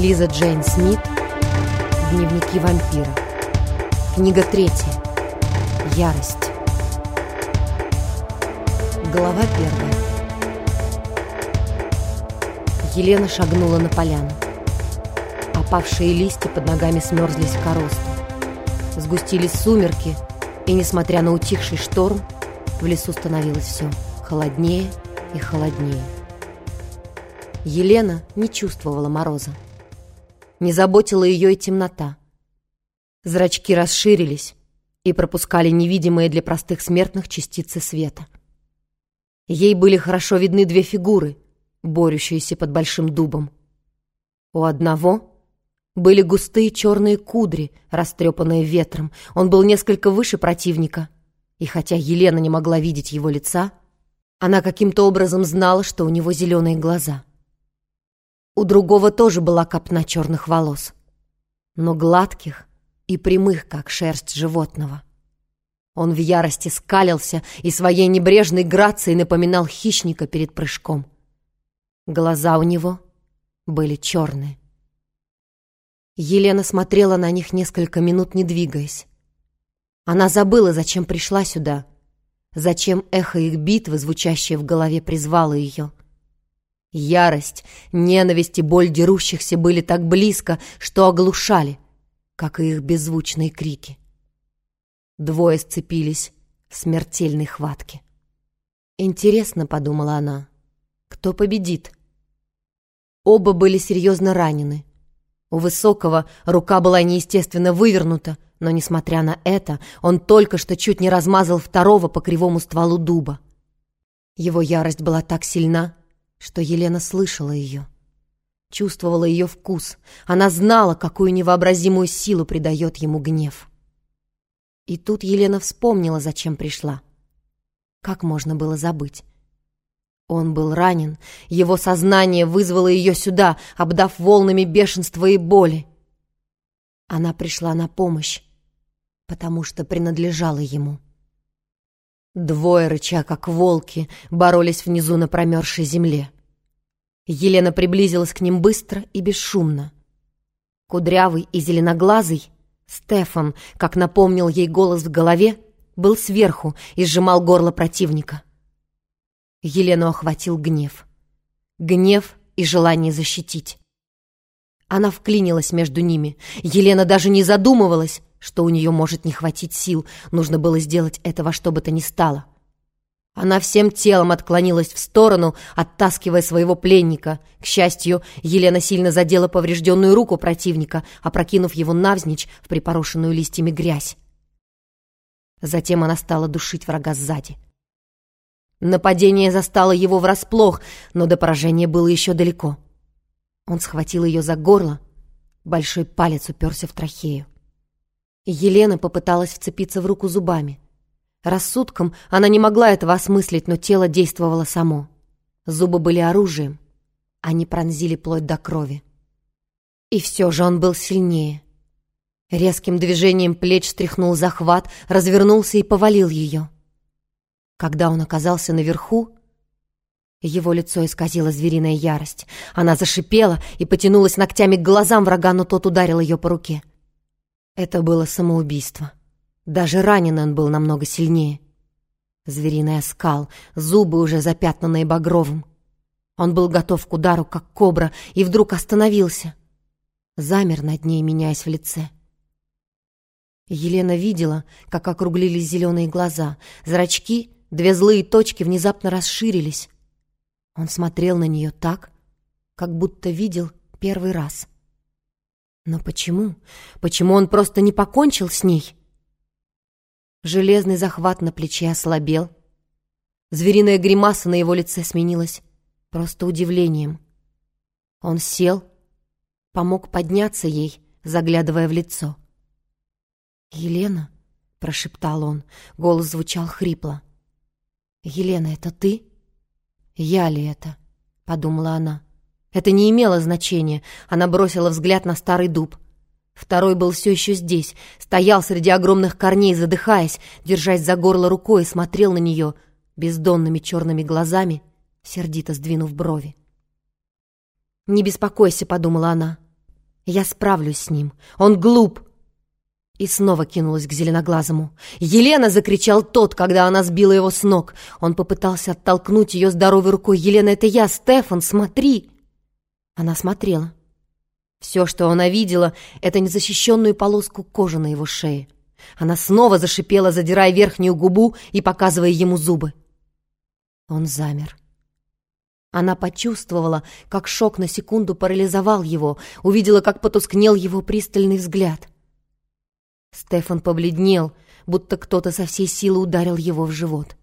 Лиза Джейн Смит. Дневники вампира. Книга третья. Ярость. Глава первая. Елена шагнула на поляну. Опавшие листья под ногами смерзлись в коросту. Сгустились сумерки, и, несмотря на утихший шторм, в лесу становилось все холоднее и холоднее. Елена не чувствовала мороза. Не заботила ее и темнота. Зрачки расширились и пропускали невидимые для простых смертных частицы света. Ей были хорошо видны две фигуры, борющиеся под большим дубом. У одного были густые черные кудри, растрепанные ветром. Он был несколько выше противника. И хотя Елена не могла видеть его лица, она каким-то образом знала, что у него зеленые глаза — у другого тоже была копна черных волос, но гладких и прямых, как шерсть животного. Он в ярости скалился и своей небрежной грацией напоминал хищника перед прыжком. Глаза у него были черные. Елена смотрела на них несколько минут, не двигаясь. Она забыла, зачем пришла сюда, зачем эхо их битвы, звучащее в голове, призвало ее — Ярость, ненависть и боль дерущихся были так близко, что оглушали, как и их беззвучные крики. Двое сцепились в смертельной хватке. «Интересно», — подумала она, — «кто победит?» Оба были серьезно ранены. У Высокого рука была неестественно вывернута, но, несмотря на это, он только что чуть не размазал второго по кривому стволу дуба. Его ярость была так сильна, что Елена слышала ее. Чувствовала ее вкус. Она знала, какую невообразимую силу придает ему гнев. И тут Елена вспомнила, зачем пришла. Как можно было забыть? Он был ранен, его сознание вызвало ее сюда, обдав волнами бешенства и боли. Она пришла на помощь, потому что принадлежала ему. Двое, рыча как волки, боролись внизу на промерзшей земле. Елена приблизилась к ним быстро и бесшумно. Кудрявый и зеленоглазый, Стефан, как напомнил ей голос в голове, был сверху и сжимал горло противника. Елену охватил гнев. Гнев и желание защитить. Она вклинилась между ними. Елена даже не задумывалась, что у нее может не хватить сил. Нужно было сделать это во что бы то ни стало. Она всем телом отклонилась в сторону, оттаскивая своего пленника. К счастью, Елена сильно задела поврежденную руку противника, опрокинув его навзничь в припорошенную листьями грязь. Затем она стала душить врага сзади. Нападение застало его врасплох, но до поражения было еще далеко. Он схватил ее за горло, большой палец уперся в трахею. Елена попыталась вцепиться в руку зубами. Рассудком она не могла этого осмыслить, но тело действовало само. Зубы были оружием. Они пронзили плоть до крови. И все же он был сильнее. Резким движением плеч стряхнул захват, развернулся и повалил ее. Когда он оказался наверху, его лицо исказило звериная ярость. Она зашипела и потянулась ногтями к глазам врага, но тот ударил ее по руке. Это было самоубийство. Даже раненый он был намного сильнее. Звериный оскал, зубы уже запятнанные багровым. Он был готов к удару, как кобра, и вдруг остановился. Замер над ней, меняясь в лице. Елена видела, как округлились зеленые глаза. Зрачки, две злые точки внезапно расширились. Он смотрел на нее так, как будто видел первый раз. Но почему? Почему он просто не покончил с ней? Железный захват на плече ослабел. Звериная гримаса на его лице сменилась просто удивлением. Он сел, помог подняться ей, заглядывая в лицо. «Елена?» — прошептал он. Голос звучал хрипло. «Елена, это ты?» «Я ли это?» — подумала она. Это не имело значения. Она бросила взгляд на старый дуб — Второй был все еще здесь, стоял среди огромных корней, задыхаясь, держась за горло рукой, и смотрел на нее бездонными черными глазами, сердито сдвинув брови. «Не беспокойся», — подумала она. Я справлюсь с ним. Он глуп!» И снова кинулась к зеленоглазому. «Елена!» — закричал тот, когда она сбила его с ног. Он попытался оттолкнуть ее здоровой рукой. «Елена, это я, Стефан, смотри!» Она смотрела. Все, что она видела, это незащищенную полоску кожи на его шее. Она снова зашипела, задирая верхнюю губу и показывая ему зубы. Он замер. Она почувствовала, как шок на секунду парализовал его, увидела, как потускнел его пристальный взгляд. Стефан побледнел, будто кто-то со всей силы ударил его в живот.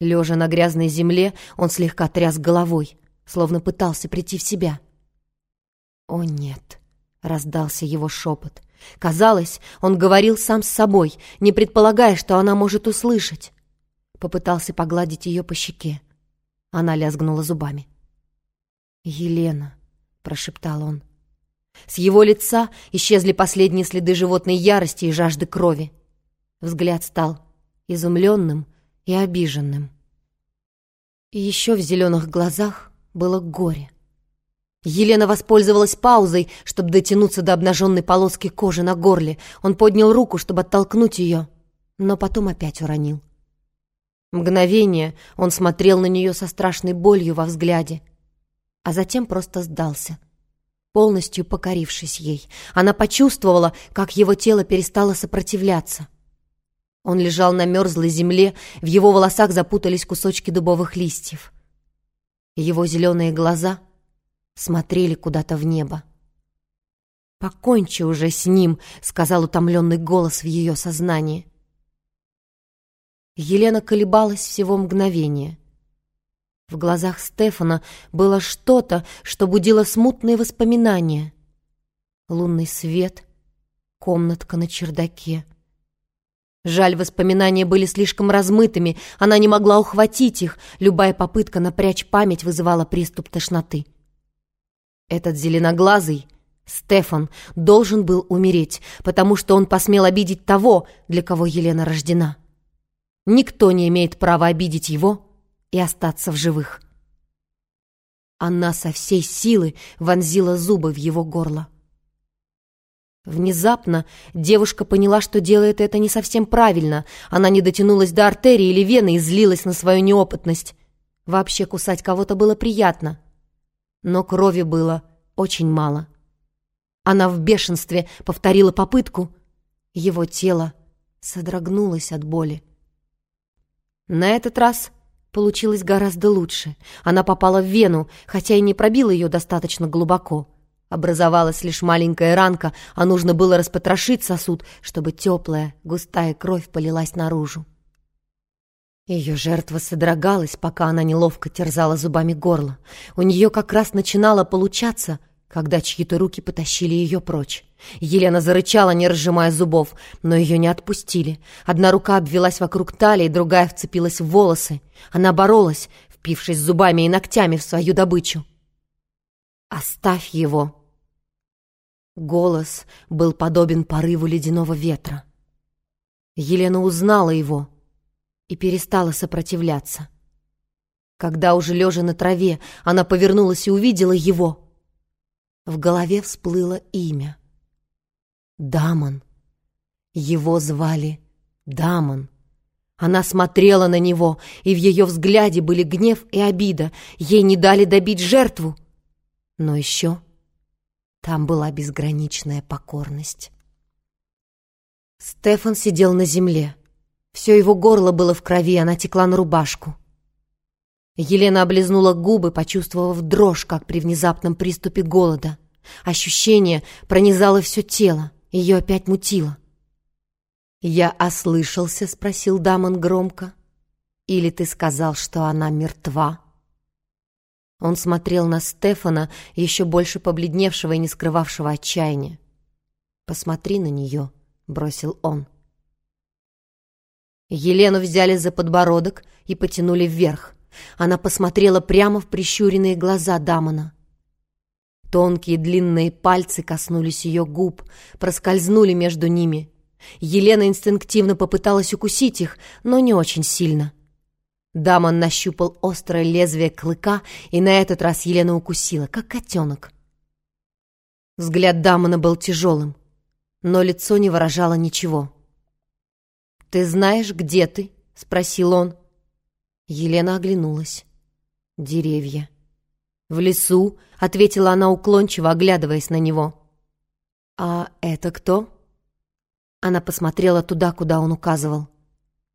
Лежа на грязной земле, он слегка тряс головой, словно пытался прийти в себя. «О, нет!» — раздался его шепот. Казалось, он говорил сам с собой, не предполагая, что она может услышать. Попытался погладить ее по щеке. Она лязгнула зубами. «Елена», — прошептал он. С его лица исчезли последние следы животной ярости и жажды крови. Взгляд стал изумленным и обиженным. И еще в зеленых глазах было горе. Елена воспользовалась паузой, чтобы дотянуться до обнаженной полоски кожи на горле. Он поднял руку, чтобы оттолкнуть ее, но потом опять уронил. Мгновение он смотрел на нее со страшной болью во взгляде, а затем просто сдался, полностью покорившись ей. Она почувствовала, как его тело перестало сопротивляться. Он лежал на мерзлой земле, в его волосах запутались кусочки дубовых листьев. Его зеленые глаза — смотрели куда-то в небо. «Покончи уже с ним», — сказал утомленный голос в ее сознании. Елена колебалась всего мгновение. В глазах Стефана было что-то, что будило смутные воспоминания. Лунный свет, комнатка на чердаке. Жаль, воспоминания были слишком размытыми, она не могла ухватить их, любая попытка напрячь память вызывала приступ тошноты. Этот зеленоглазый, Стефан, должен был умереть, потому что он посмел обидеть того, для кого Елена рождена. Никто не имеет права обидеть его и остаться в живых. Она со всей силы вонзила зубы в его горло. Внезапно девушка поняла, что делает это не совсем правильно. Она не дотянулась до артерии или вены и злилась на свою неопытность. Вообще кусать кого-то было приятно но крови было очень мало. Она в бешенстве повторила попытку. Его тело содрогнулось от боли. На этот раз получилось гораздо лучше. Она попала в вену, хотя и не пробила ее достаточно глубоко. Образовалась лишь маленькая ранка, а нужно было распотрошить сосуд, чтобы теплая, густая кровь полилась наружу. Ее жертва содрогалась, пока она неловко терзала зубами горло. У нее как раз начинало получаться, когда чьи-то руки потащили ее прочь. Елена зарычала, не разжимая зубов, но ее не отпустили. Одна рука обвелась вокруг талии, другая вцепилась в волосы. Она боролась, впившись зубами и ногтями в свою добычу. «Оставь его!» Голос был подобен порыву ледяного ветра. Елена узнала его — и перестала сопротивляться. Когда уже лежа на траве, она повернулась и увидела его. В голове всплыло имя. Дамон. Его звали Дамон. Она смотрела на него, и в ее взгляде были гнев и обида. Ей не дали добить жертву. Но еще там была безграничная покорность. Стефан сидел на земле. Все его горло было в крови, она текла на рубашку. Елена облизнула губы, почувствовав дрожь, как при внезапном приступе голода. Ощущение пронизало все тело, ее опять мутило. «Я ослышался?» — спросил Дамон громко. «Или ты сказал, что она мертва?» Он смотрел на Стефана, еще больше побледневшего и не скрывавшего отчаяния. «Посмотри на нее», — бросил он. Елену взяли за подбородок и потянули вверх. Она посмотрела прямо в прищуренные глаза Дамона. Тонкие длинные пальцы коснулись ее губ, проскользнули между ними. Елена инстинктивно попыталась укусить их, но не очень сильно. Дамон нащупал острое лезвие клыка, и на этот раз Елена укусила, как котенок. Взгляд Дамона был тяжелым, но лицо не выражало ничего. «Ты знаешь, где ты?» — спросил он. Елена оглянулась. «Деревья». «В лесу», — ответила она уклончиво, оглядываясь на него. «А это кто?» Она посмотрела туда, куда он указывал.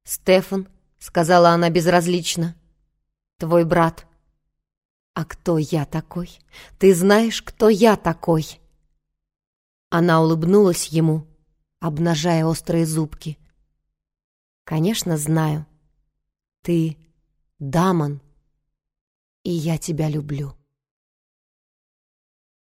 «Стефан», — сказала она безразлично. «Твой брат». «А кто я такой? Ты знаешь, кто я такой?» Она улыбнулась ему, обнажая острые зубки. «Конечно, знаю. Ты Дамон, и я тебя люблю».